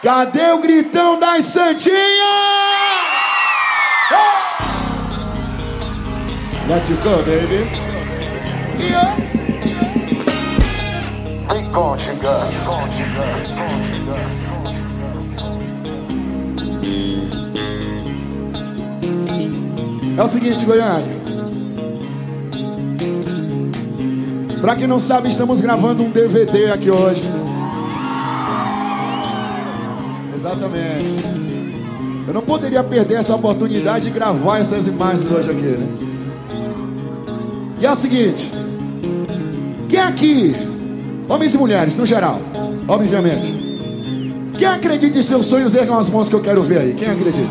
Cadê o gritão das Santinhas? Let's go, baby. Yeah. Vem com xingar, com xingar. É o seguinte, Goiânia. Pra quem não sabe, estamos gravando um DVD aqui hoje. Exatamente. Eu não poderia perder essa oportunidade de gravar essas imagens hoje aqui, né? E é o seguinte. Quem aqui, homens e mulheres, no geral, obviamente, quem acredita em seus sonhos, ergam as mãos que eu quero ver aí. Quem acredita?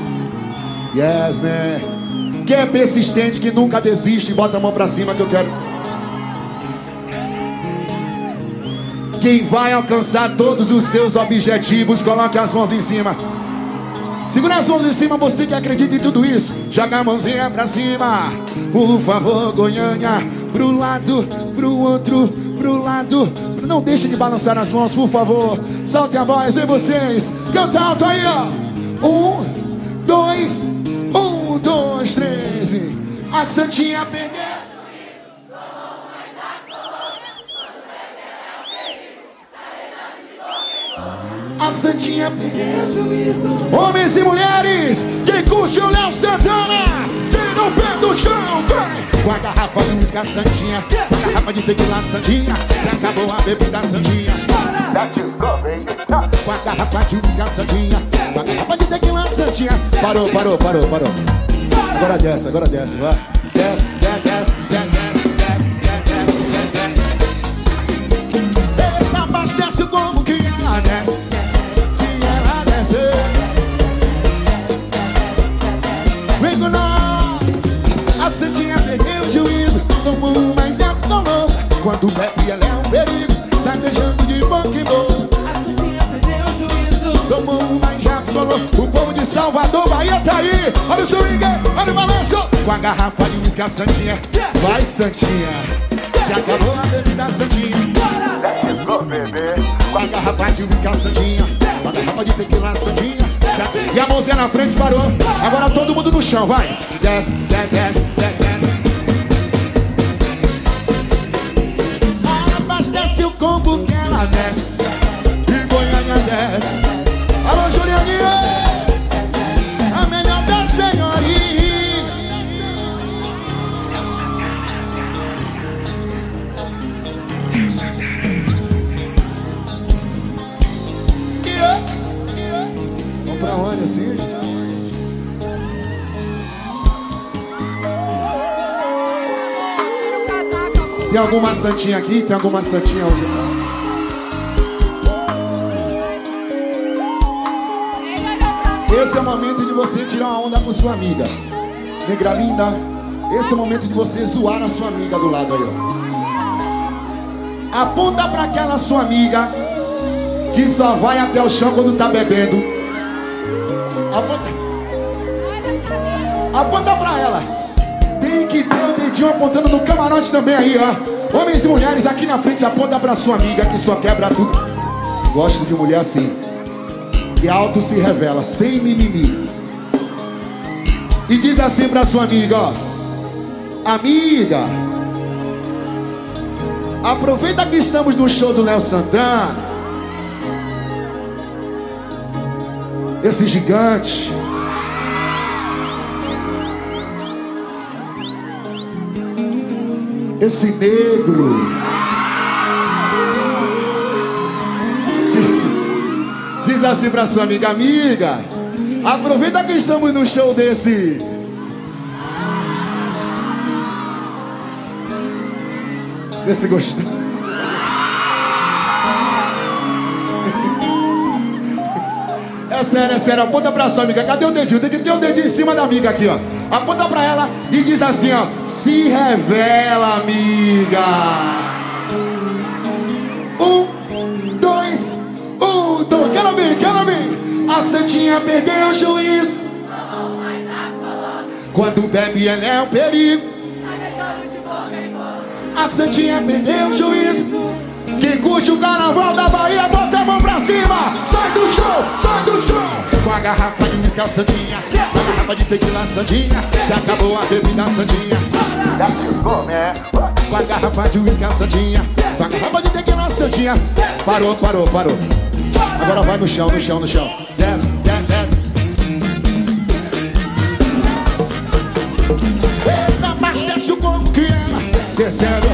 Yes, man. Quem é persistente, que nunca desiste, bota a mão pra cima que eu quero. Quem vai alcançar todos os seus objetivos, coloque as mãos em cima. Segura as mãos em cima, você que acredita em tudo isso. Joga a mãozinha pra cima. Por favor, Goiânia. Pro lado, pro outro, pro lado. Não deixe de balançar as mãos, por favor. Solte a voz, e vocês. Canta alto aí, ó. Um, dois, um, dois, três. A Santinha perdeu. A Santinha. Homens e mulheres, quem curte o Léo Santana, tira o pé do chão, vem. Com a garrafa de uísque, a Santinha. Com a garrafa de tequila, Santinha. Se acabou a bebida, a Santinha. Com a garrafa de uísque, Santinha. Com a garrafa de tequila, Santinha. Parou, parou, parou, parou. Agora desce, agora desce, vai. Desce, Vem com nós. A Santinha perdeu o juízo. Tomou, mas já tomou. Quando bebe, ela é um perigo. Sai beijando de boca em boca. A Santinha perdeu o juízo. Tomou uma e já ficou louco. O povo de Salvador, Bahia tá aí. Olha o swing, olha o balanço. Com a garrafa de uísque, a Santinha. Vai, Santinha. Se acabou a bebida, Santinha. Go, baby. Com a garrafa de uísque, a Santinha. Com a garrafa de tequila, a Santinha. E a mãozinha na frente parou. Agora todo mundo no chão, vai. Desce, desce, desce, Onde assim? Tem alguma santinha aqui? Tem alguma santinha hoje? Esse é o momento de você tirar uma onda com sua amiga. Negra linda, esse é o momento de você zoar a sua amiga do lado aí, ó. Aponta pra aquela sua amiga que só vai até o chão quando tá bebendo. Aponta. Aponta pra ela. Tem que ter o dedinho apontando no camarote também aí, ó. Homens e mulheres aqui na frente, aponta pra sua amiga que só quebra tudo. Gosto de mulher assim. Que alto se revela, sem mimimi. E diz assim pra sua amiga, ó. Amiga, aproveita que estamos no show do Léo Santana. Esse gigante. Esse negro. Diz assim pra sua amiga, amiga. Aproveita que estamos no show desse. Desse gostoso. É sério, é sério. Aponta pra sua amiga. Cadê o dedinho? Tem que ter o dedinho em cima da amiga aqui, ó. Aponta pra ela e diz assim, ó. Se revela, amiga. Um, dois, um, dois. Quero ver, quero ver. A Santinha perdeu o juízo. Quando bebe, ela é um perigo. A Santinha perdeu o juízo. Quem curte o carnaval da Bahia, bota a mão pra cima. Sai do show, sai garrafa de uísque Sandinha. Com a garrafa de tequila Sandinha. Se acabou a bebida Sandinha. Com a garrafa de uísque Sandinha. Com a garrafa de tequila Sandinha. Parou, parou, parou. Agora vai no chão, no chão, no chão. Desce, desce, desce. Eita, abastece o corpo que ela Descendo,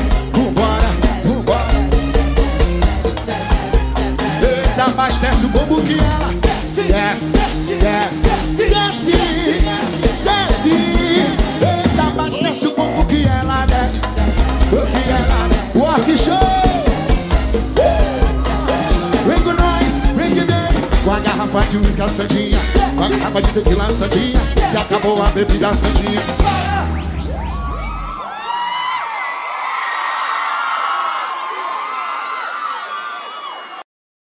Abastece o bombo que ela Desce, desce, desce, desce Eita, abastece o bombo que ela desce O que ela desce. Work show. Vem com nós, vem que vem. Com a garrafa de uísque Sandinha. Com a garrafa de tequila Sandinha. Se acabou a bebida Sandinha